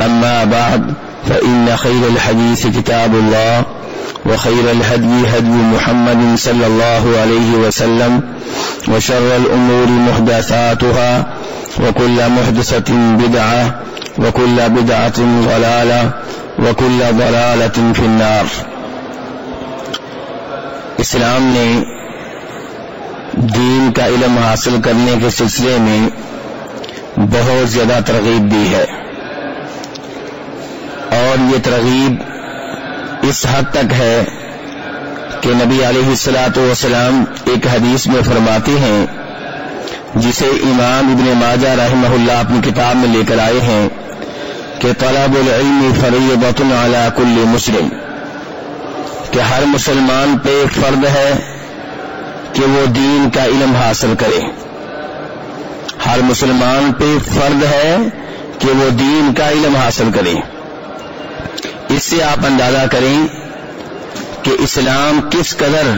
أما بعد، فإن خير الحديث كتاب الله، وخير الهدي هدي محمد صلى الله عليه وسلم، وشر الأمور محدثاتها، وكل محدثة بدعة، وكل بدعة ضلالة، وكل ضلالة في النار. اسلام نے دین کا علم حاصل کرنے کے سلسلے میں بہت زیادہ ترغیب دی ہے۔ اور یہ ترغیب اس حد تک ہے کہ نبی علیہ السلاۃ والسلام ایک حدیث میں فرماتے ہیں، جسے امام ابن ماجہ رحمہ اللہ اپنی کتاب میں لے کر آئے ہیں کہ طلب العلم فریضۃ علی کل مسلم، کہ ہر مسلمان پہ فرد ہے کہ وہ دین کا علم حاصل کرے۔ ہر مسلمان پہ فرد ہے کہ وہ دین کا علم حاصل کرے۔ اس سے آپ اندازہ کریں کہ اسلام کس قدر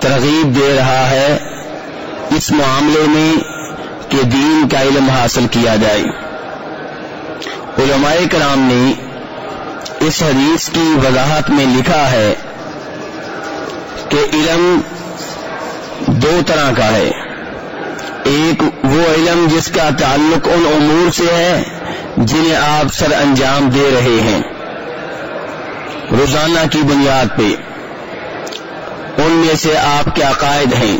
ترغیب دے رہا ہے اس معاملے میں کہ دین کا علم حاصل کیا جائے۔ علماء کرام نے اس حدیث کی وضاحت میں لکھا ہے کہ علم دو طرح کا ہے۔ ایک وہ علم جس کا تعلق ان امور سے ہے جنہیں آپ سر انجام دے رہے ہیں۔ روزانہ کی بنیاد پہ۔ ان میں سے آپ کے عقائد ہیں۔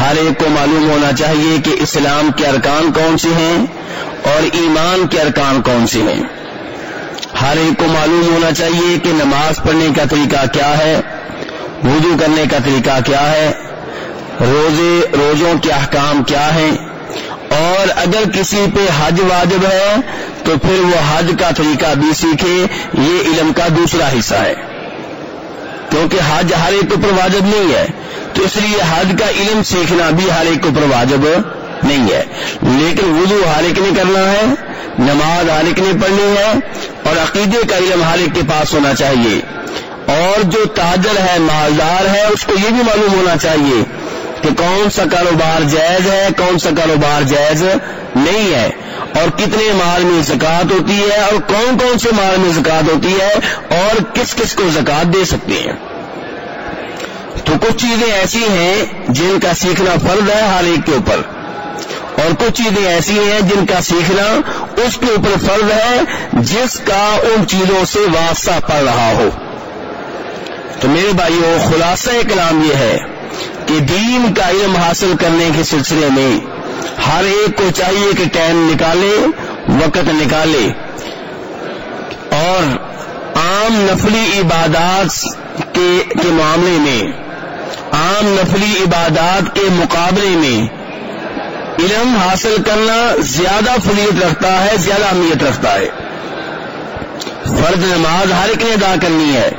ہر ایک کو معلوم ہونا چاہیے کہ اسلام کے ارکان کون سے ہیں اور ایمان کے ارکان کون سے ہیں۔ ہر ایک کو معلوم ہونا چاہیے کہ نماز پڑھنے کا طریقہ کیا ہے، وضو کرنے کا طریقہ کیا ہے، روزے، روزوں کے احکام کیا ہیں۔ اور اگر کسی پہ حج واجب ہے تو پھر وہ حج کا طریقہ بھی سیکھے، یہ علم کا دوسرا حصہ ہے۔ کیونکہ حج ہر ایک اوپر واجب نہیں ہے، تو اس لیے حج کا علم سیکھنا بھی ہر ایک اوپر واجب نہیں ہے۔ لیکن وضو ہر ایک نے کرنا ہے، نماز ہر ایک نے پڑھنی ہے، اور عقیدے کا علم ہر ایک کے پاس ہونا چاہیے۔ اور جو تاجر ہے، مالدار ہے، اس کو یہ بھی معلوم ہونا چاہیے کہ کون سا کاروبار جائز ہے، کون سا کاروبار جائز نہیں ہے۔ اور کتنے مال میں زکات ہوتی ہے اور کون کون سے مال میں زکات ہوتی ہے اور کس کس کو زکات دے سکتے ہیں۔ تو کچھ چیزیں ایسی ہیں جن کا سیکھنا فرض ہے ہر ایک کے اوپر۔ اور کچھ چیزیں ایسی ہیں جن کا سیکھنا اس کے اوپر فرض ہے جس کا ان چیزوں سے واسطہ پڑ رہا ہو۔ تو میرے بھائیوں خلاصہ کلام یہ ہے کہ دین کا علم حاصل کرنے کے سلسلے میں ہر ایک کو چاہیے کہ ٹائم نکالے، وقت نکالے۔ اور عام نفلی عبادات کے کے معاملے میں، عام نفلی عبادات کے مقابلے میں علم حاصل کرنا زیادہ فلیت رکھتا ہے، زیادہ اہمیت رکھتا ہے۔ فرد نماز ہر ایک نے ادا کرنی ہے۔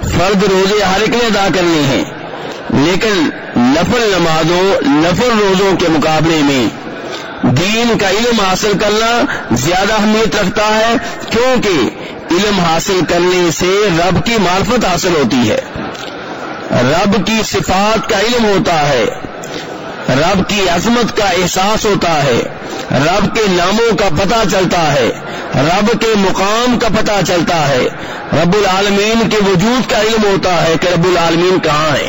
فرد روزے ہر ایک نے ادا کرنے ہیں۔ لیکن نفل نمازوں، نفل روزوں کے مقابلے میں دین کا علم حاصل کرنا زیادہ اہمیت رکھتا ہے، کیونکہ علم حاصل کرنے سے رب کی معرفت حاصل ہوتی ہے۔ رب کی صفات کا علم ہوتا ہے، رب کی عظمت کا احساس ہوتا ہے، رب کے ناموں کا پتہ چلتا ہے، رب کے مقام کا پتہ چلتا ہے۔ رب العالمین کے وجود کا علم ہوتا ہے کہ رب العالمین کہاں ہے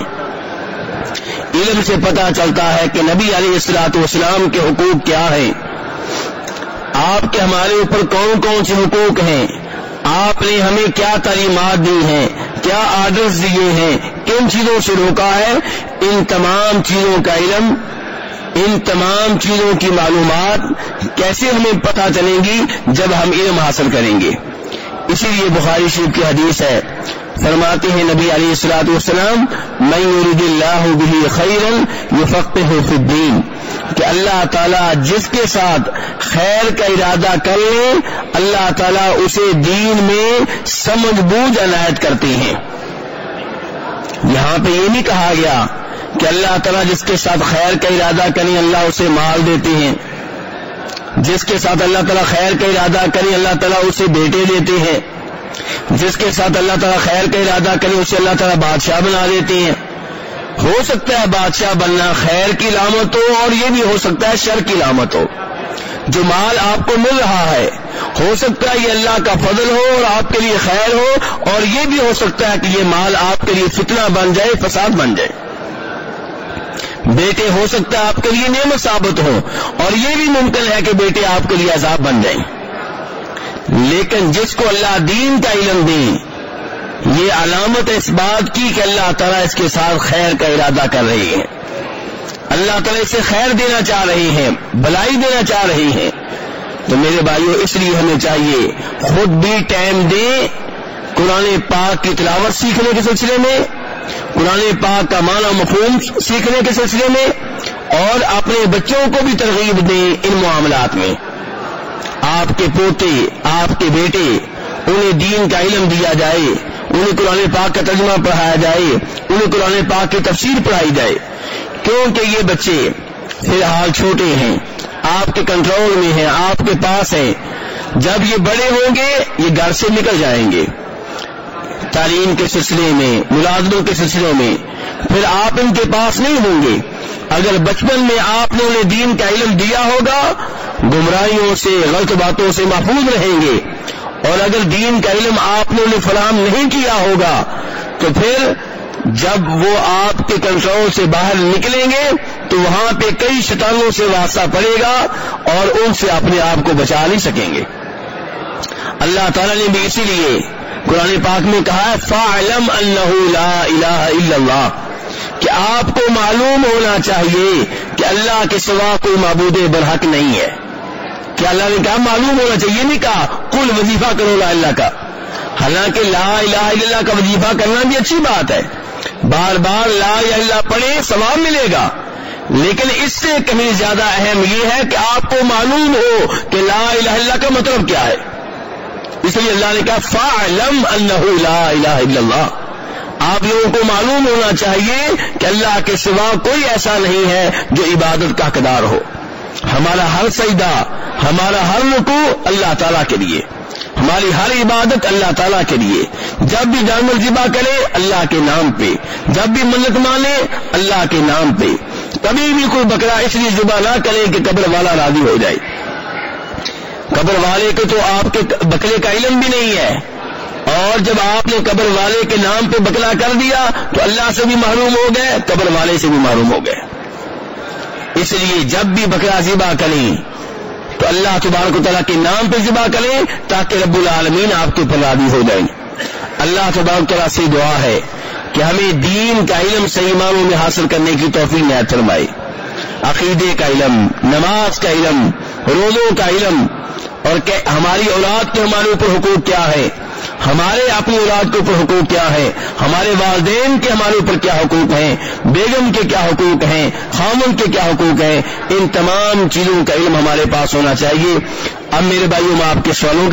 علم سے پتہ چلتا ہے کہ نبی علیہ السلاط والسلام کے حقوق کیا ہیں۔ آپ کے ہمارے اوپر کون کون سے حقوق ہیں؟ آپ نے ہمیں کیا تعلیمات دی ہیں؟ کیا آرڈرز دیے ہیں؟ کن چیزوں سے روکا ہے؟ ان تمام چیزوں کا علم، ان تمام چیزوں کی معلومات کیسے ہمیں پتہ چلیں گی جب ہم علم حاصل کریں گے؟ اسی لیے بخاری شریف کی حدیث ہے، فرماتے ہیں نبی علیہ السلاط والسلام میں یورد اللہ بھی خیرن یفقہ فی الدین کہ اللہ تعالیٰ جس کے ساتھ خیر کا ارادہ کر لے، اللہ تعالیٰ اسے دین میں سمجھ بوجھ عنایت کرتے ہیں۔ یہاں پہ یہ نہیں کہا گیا کہ اللہ تعالیٰ جس کے ساتھ خیر کا ارادہ کریں، اللہ اسے مال دیتے ہیں۔ جس کے ساتھ اللہ تعالیٰ خیر کا ارادہ کریں، اللہ تعالیٰ اسے بیٹے دیتے ہیں۔ جس کے ساتھ اللہ تعالیٰ خیر کا ارادہ کریں اسے اللہ تعالیٰ بادشاہ بنا دیتے ہیں۔ ہو سکتا ہے بادشاہ بننا خیر کی علامت ہو اور یہ بھی ہو سکتا ہے شر کی علامت ہو۔ جو مال آپ کو مل رہا ہے، ہو سکتا ہے یہ اللہ کا فضل ہو اور آپ کے لیے خیر ہو اور یہ بھی ہو سکتا ہے کہ یہ مال آپ کے لیے فتنہ بن جائے، فساد بن جائے۔ بیٹے، ہو سکتا ہے آپ کے لیے نعمت ثابت ہو اور یہ بھی ممکن ہے کہ بیٹے آپ کے لیے عذاب بن جائیں۔ لیکن جس کو اللہ دین کا علم دیں یہ علامت اس بات کی کہ اللہ تعالیٰ اس کے ساتھ خیر کا ارادہ کر رہی ہے۔ اللہ تعالیٰ اسے خیر دینا چاہ رہی ہیں بلائی دینا چاہ رہی ہیں تو میرے بھائیوں اس لیے ہمیں چاہیے خود بھی ٹائم دیں قرآن پاک کی تلاوت سیکھنے کے سلسلے میں، قرآن پاک کا معنی مفہوم سیکھنے کے سلسلے میں، اور اپنے بچوں کو بھی ترغیب دیں ان معاملات میں۔ آپ کے پوتے آپ کے بیٹے انہیں دین کا علم دیا جائے، انہیں قرآن پاک کا ترجمہ پڑھایا جائے، انہیں قرآن پاک کی تفسیر پڑھائی جائے۔ کیونکہ یہ بچے فی الحال چھوٹے ہیں، آپ کے کنٹرول میں ہیں، آپ کے پاس ہیں۔ جب یہ بڑے ہوں گے، یہ گھر سے نکل جائیں گے۔ تعلیم کے سلسلے میں ملازموں کے سلسلے میں، پھر آپ ان کے پاس نہیں ہوں گے۔ اگر بچپن میں آپ نے انہیں دین کا علم دیا ہوگا، گمراہیوں سے، غلط باتوں سے محفوظ رہیں گے۔ اور اگر دین کا علم آپ نے انہیں فراہم نہیں کیا ہوگا، تو پھر جب وہ آپ کے کنٹرول سے باہر نکلیں گے، تو وہاں پہ کئی شتانوں سے واسطہ پڑے گا اور ان سے اپنے آپ کو بچا نہیں سکیں گے۔ اللہ تعالیٰ نے بھی اسی لیے قرآن پاک میں کہا ہے فعلم انہ لا الہ الا اللہ کہ آپ کو معلوم ہونا چاہیے کہ اللہ کے سوا کوئی معبود برحق نہیں ہے۔ کیا اللہ نے کہا معلوم ہونا چاہیے نہیں کہا کل وظیفہ کرو لا اللہ کا۔ حالانکہ لا الہ الا اللہ کا وظیفہ کرنا بھی اچھی بات ہے۔ بار بار لا الہ اللہ پڑھے ثواب ملے گا۔ لیکن اس سے کہیں زیادہ اہم یہ ہے کہ آپ کو معلوم ہو کہ لا الہ اللہ کا مطلب کیا ہے۔ اس لیے اللہ نے کہا فعلم انہ لا الہ الا اللہ آپ لوگوں کو معلوم ہونا چاہیے کہ اللہ کے سوا کوئی ایسا نہیں ہے جو عبادت کا حقدار ہو۔ ہمارا ہر سجدہ، ہمارا ہر رکو اللہ تعالیٰ کے لیے۔ ہماری ہر عبادت اللہ تعالیٰ کے لیے۔ جب بھی جانور ذبح کرے اللہ کے نام پہ۔ جب بھی منت مانے اللہ کے نام پہ۔ کبھی بھی کوئی بکرا اس لیے ذبح نہ کرے کہ قبر والا راضی ہو جائے۔ قبر والے کو تو آپ کے بکرے کا علم بھی نہیں ہے۔ اور جب آپ نے قبر والے کے نام پہ بکلا کر دیا تو اللہ سے بھی محروم ہو گئے، قبر والے سے بھی محروم ہو گئے۔ اس لیے جب بھی بکرا ذبح کریں تو اللہ تبارک و تعالیٰ کے نام پہ ذبح کریں تاکہ رب العالمین آپ کے اوپر راضی ہو جائیں۔ اللہ تبارک تعالیٰ سے دعا ہے کہ ہمیں دین کا علم صحیح معنوں میں حاصل کرنے کی توفیق نیا فرمائے۔ عقیدے کا علم، نماز کا علم، روزوں کا علم، اور ہماری اولاد کے ہمارے اوپر حقوق کیا ہے ہمارے اپنی اولاد کے اوپر حقوق کیا ہے ہمارے والدین کے ہمارے اوپر کیا حقوق ہیں؟ بیگم کے کیا حقوق ہیں؟ خامن کے کیا حقوق ہیں؟ ان تمام چیزوں کا علم ہمارے پاس ہونا چاہیے۔ اب میرے بھائیوں، میں آپ کے سوالوں